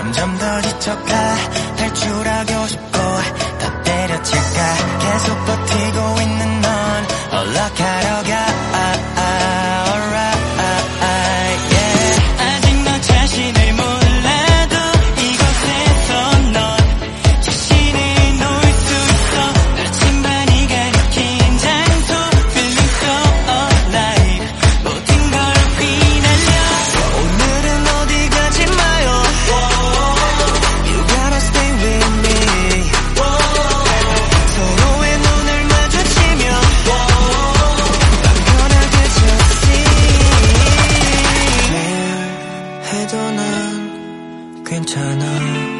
점점 더 지쳐가 탈출하고 싶고 다 때려칠까? 계속 버티 해도 난 괜찮아.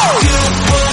You